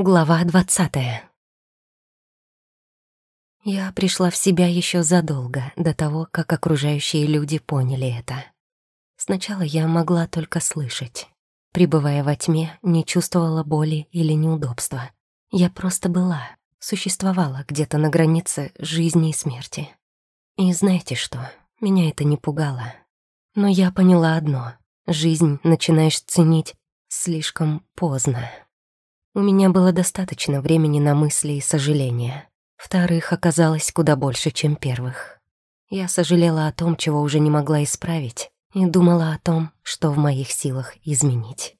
Глава двадцатая. Я пришла в себя еще задолго до того, как окружающие люди поняли это. Сначала я могла только слышать. Пребывая во тьме, не чувствовала боли или неудобства. Я просто была, существовала где-то на границе жизни и смерти. И знаете что? Меня это не пугало. Но я поняла одно — жизнь начинаешь ценить слишком поздно. У меня было достаточно времени на мысли и сожаления. Вторых оказалось куда больше, чем первых. Я сожалела о том, чего уже не могла исправить, и думала о том, что в моих силах изменить.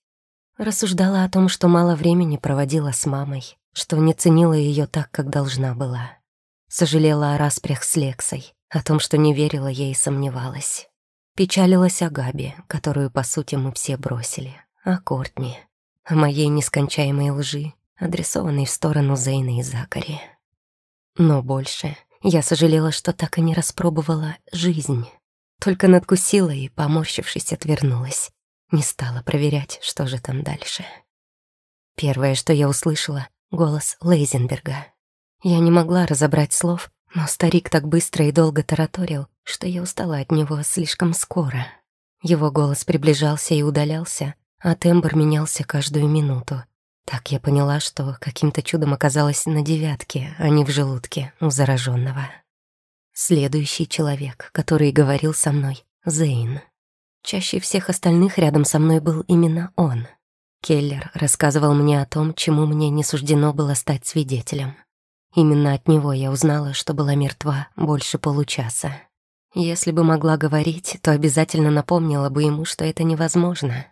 Рассуждала о том, что мало времени проводила с мамой, что не ценила ее так, как должна была. Сожалела о распрях с Лексой, о том, что не верила ей и сомневалась. Печалилась о Габи, которую, по сути, мы все бросили, о Кортни, моей нескончаемой лжи, адресованной в сторону Зейна и Закари. Но больше я сожалела, что так и не распробовала жизнь. Только надкусила и, поморщившись, отвернулась. Не стала проверять, что же там дальше. Первое, что я услышала — голос Лейзенберга. Я не могла разобрать слов, но старик так быстро и долго тараторил, что я устала от него слишком скоро. Его голос приближался и удалялся, а тембр менялся каждую минуту. Так я поняла, что каким-то чудом оказалась на девятке, а не в желудке у зараженного. Следующий человек, который говорил со мной, Зейн. Чаще всех остальных рядом со мной был именно он. Келлер рассказывал мне о том, чему мне не суждено было стать свидетелем. Именно от него я узнала, что была мертва больше получаса. Если бы могла говорить, то обязательно напомнила бы ему, что это невозможно.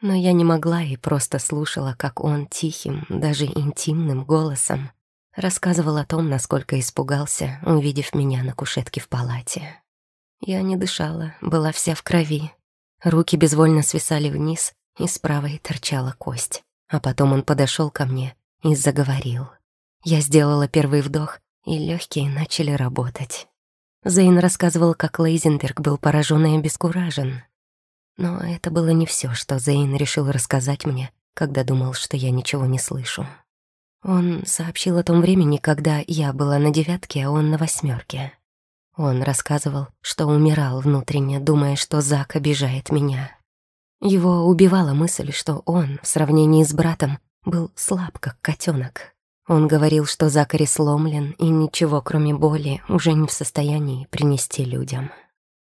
Но я не могла и просто слушала, как он тихим, даже интимным голосом рассказывал о том, насколько испугался, увидев меня на кушетке в палате. Я не дышала, была вся в крови. Руки безвольно свисали вниз, и с правой торчала кость. А потом он подошел ко мне и заговорил. Я сделала первый вдох, и легкие начали работать. Зейн рассказывал, как Лейзенберг был поражен и обескуражен. Но это было не все, что Зейн решил рассказать мне, когда думал, что я ничего не слышу. Он сообщил о том времени, когда я была на девятке, а он на восьмерке. Он рассказывал, что умирал внутренне, думая, что Зак обижает меня. Его убивала мысль, что он, в сравнении с братом, был слаб, как котенок. Он говорил, что Закари сломлен и ничего, кроме боли, уже не в состоянии принести людям.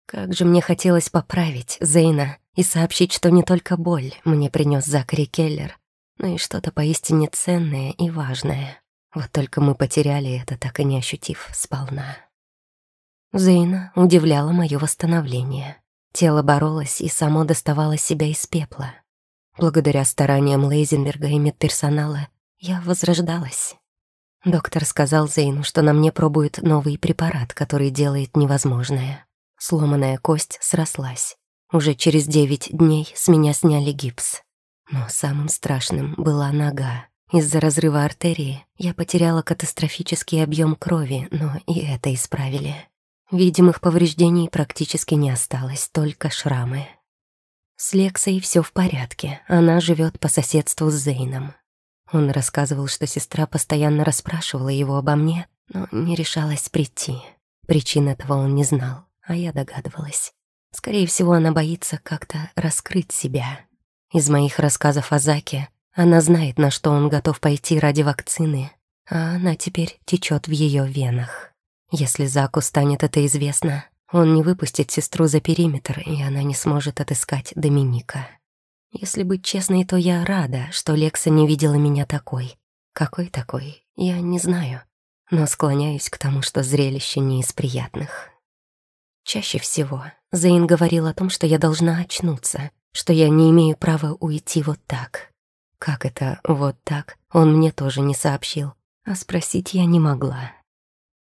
Как же мне хотелось поправить Зейна и сообщить, что не только боль мне принес Закари Келлер, но и что-то поистине ценное и важное. Вот только мы потеряли это, так и не ощутив сполна. Зейна удивляла мое восстановление. Тело боролось и само доставало себя из пепла. Благодаря стараниям Лейзенберга и медперсонала я возрождалась. Доктор сказал Зейну, что на мне пробует новый препарат, который делает невозможное. Сломанная кость срослась. Уже через девять дней с меня сняли гипс. Но самым страшным была нога. Из-за разрыва артерии я потеряла катастрофический объем крови, но и это исправили. Видимых повреждений практически не осталось, только шрамы. С Лексой все в порядке, она живет по соседству с Зейном. Он рассказывал, что сестра постоянно расспрашивала его обо мне, но не решалась прийти. Причин этого он не знал а я догадывалась. Скорее всего, она боится как-то раскрыть себя. Из моих рассказов о Заке она знает, на что он готов пойти ради вакцины, а она теперь течет в ее венах. Если Заку станет это известно, он не выпустит сестру за периметр, и она не сможет отыскать Доминика. Если быть честной, то я рада, что Лекса не видела меня такой. Какой такой, я не знаю, но склоняюсь к тому, что зрелище не из приятных. Чаще всего Зейн говорил о том, что я должна очнуться, что я не имею права уйти вот так. Как это «вот так» он мне тоже не сообщил, а спросить я не могла.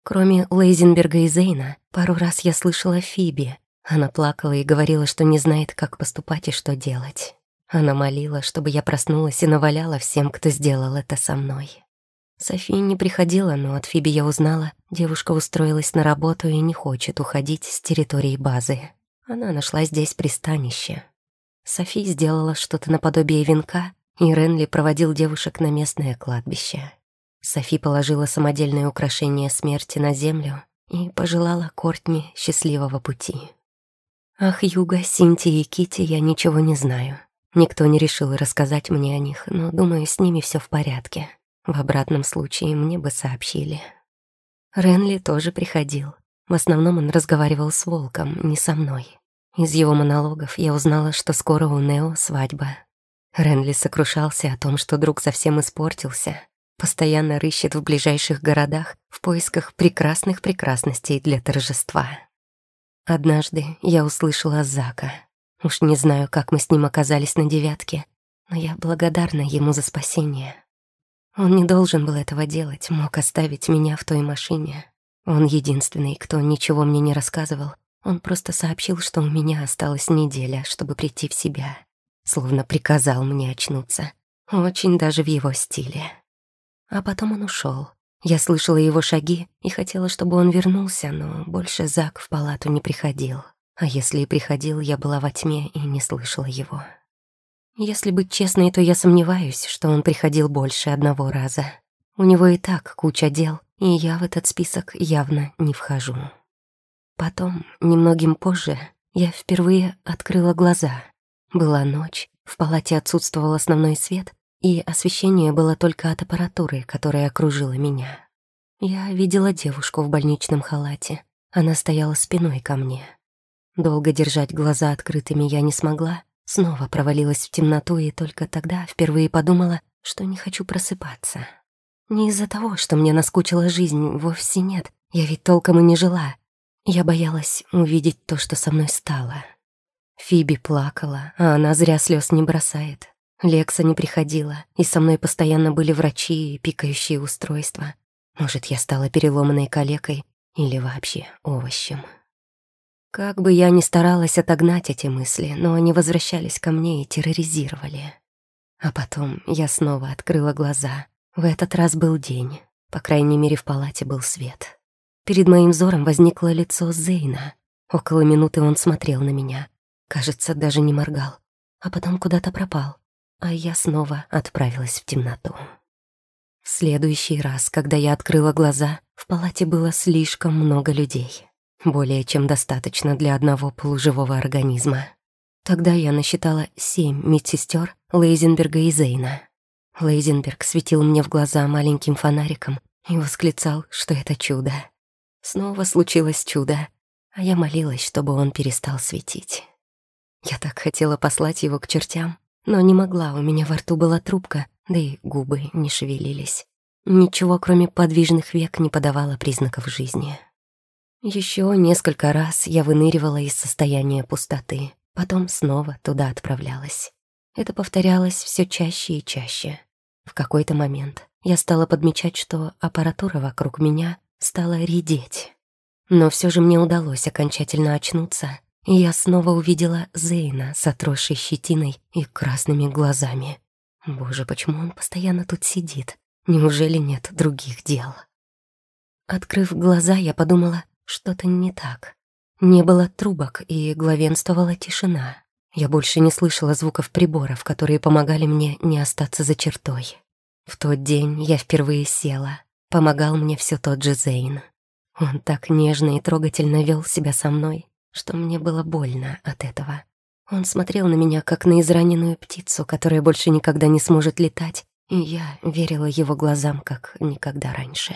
Кроме Лейзенберга и Зейна, пару раз я слышала Фиби. Она плакала и говорила, что не знает, как поступать и что делать. Она молила, чтобы я проснулась и наваляла всем, кто сделал это со мной. София не приходила, но от Фиби я узнала, девушка устроилась на работу и не хочет уходить с территории базы. Она нашла здесь пристанище. Софи сделала что-то наподобие венка и Ренли проводил девушек на местное кладбище. Софи положила самодельное украшение смерти на землю и пожелала Кортни счастливого пути. Ах, Юга, Синти и Кити я ничего не знаю. Никто не решил рассказать мне о них, но, думаю, с ними все в порядке. В обратном случае мне бы сообщили. Ренли тоже приходил. В основном он разговаривал с Волком, не со мной. Из его монологов я узнала, что скоро у Нео свадьба. Ренли сокрушался о том, что друг совсем испортился. Постоянно рыщет в ближайших городах в поисках прекрасных прекрасностей для торжества. Однажды я услышала Зака. Уж не знаю, как мы с ним оказались на девятке, но я благодарна ему за спасение. Он не должен был этого делать, мог оставить меня в той машине. Он единственный, кто ничего мне не рассказывал. Он просто сообщил, что у меня осталась неделя, чтобы прийти в себя. Словно приказал мне очнуться. Очень даже в его стиле. А потом он ушел. Я слышала его шаги и хотела, чтобы он вернулся, но больше Зак в палату не приходил. А если и приходил, я была во тьме и не слышала его. Если быть честной, то я сомневаюсь, что он приходил больше одного раза. У него и так куча дел, и я в этот список явно не вхожу. Потом, немногим позже, я впервые открыла глаза. Была ночь, в палате отсутствовал основной свет, и освещение было только от аппаратуры, которая окружила меня. Я видела девушку в больничном халате. Она стояла спиной ко мне. Долго держать глаза открытыми я не смогла, снова провалилась в темноту и только тогда впервые подумала, что не хочу просыпаться. Не из-за того, что мне наскучила жизнь, вовсе нет, я ведь толком и не жила. Я боялась увидеть то, что со мной стало. Фиби плакала, а она зря слез не бросает. Лекса не приходила, и со мной постоянно были врачи и пикающие устройства. Может, я стала переломанной калекой или вообще овощем. Как бы я ни старалась отогнать эти мысли, но они возвращались ко мне и терроризировали. А потом я снова открыла глаза. В этот раз был день. По крайней мере, в палате был свет. Перед моим взором возникло лицо Зейна. Около минуты он смотрел на меня. Кажется, даже не моргал. А потом куда-то пропал. А я снова отправилась в темноту. В следующий раз, когда я открыла глаза, в палате было слишком много людей. Более чем достаточно для одного полуживого организма. Тогда я насчитала семь медсестер Лейзенберга и Зейна. Лейзенберг светил мне в глаза маленьким фонариком и восклицал, что это чудо. Снова случилось чудо, а я молилась, чтобы он перестал светить. Я так хотела послать его к чертям, но не могла, у меня во рту была трубка, да и губы не шевелились. Ничего, кроме подвижных век, не подавало признаков жизни. Еще несколько раз я выныривала из состояния пустоты, потом снова туда отправлялась. Это повторялось все чаще и чаще. В какой-то момент я стала подмечать, что аппаратура вокруг меня стала редеть. Но все же мне удалось окончательно очнуться, и я снова увидела Зейна с отросшей щетиной и красными глазами. Боже, почему он постоянно тут сидит? Неужели нет других дел? Открыв глаза, я подумала, что-то не так. Не было трубок, и главенствовала тишина. Я больше не слышала звуков приборов, которые помогали мне не остаться за чертой. В тот день я впервые села. Помогал мне все тот же Зейн. Он так нежно и трогательно вел себя со мной, что мне было больно от этого. Он смотрел на меня, как на израненную птицу, которая больше никогда не сможет летать, и я верила его глазам, как никогда раньше.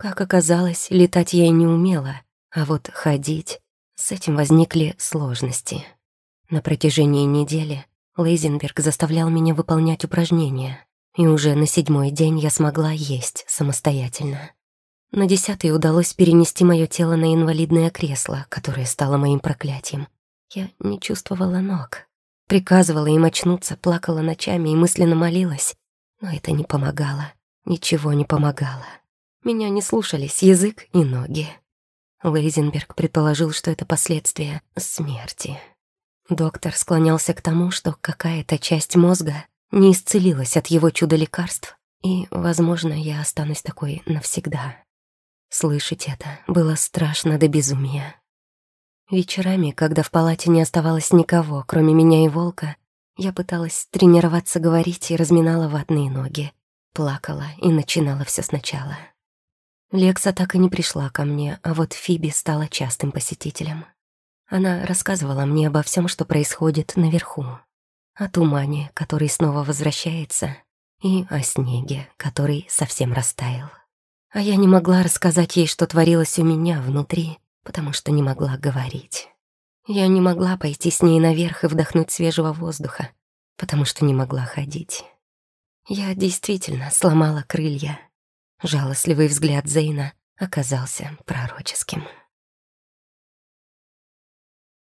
Как оказалось, летать я и не умела, а вот ходить... С этим возникли сложности. На протяжении недели Лейзенберг заставлял меня выполнять упражнения, и уже на седьмой день я смогла есть самостоятельно. На десятый удалось перенести мое тело на инвалидное кресло, которое стало моим проклятием. Я не чувствовала ног. Приказывала им очнуться, плакала ночами и мысленно молилась, но это не помогало, ничего не помогало. Меня не слушались язык и ноги. Лейзенберг предположил, что это последствия смерти. Доктор склонялся к тому, что какая-то часть мозга не исцелилась от его чудо-лекарств, и, возможно, я останусь такой навсегда. Слышать это было страшно до безумия. Вечерами, когда в палате не оставалось никого, кроме меня и волка, Я пыталась тренироваться говорить и разминала ватные ноги. Плакала и начинала все сначала. Лекса так и не пришла ко мне, а вот Фиби стала частым посетителем. Она рассказывала мне обо всем, что происходит наверху. О тумане, который снова возвращается, и о снеге, который совсем растаял. А я не могла рассказать ей, что творилось у меня внутри, потому что не могла говорить. Я не могла пойти с ней наверх и вдохнуть свежего воздуха, потому что не могла ходить. Я действительно сломала крылья. Жалостливый взгляд Зейна оказался пророческим.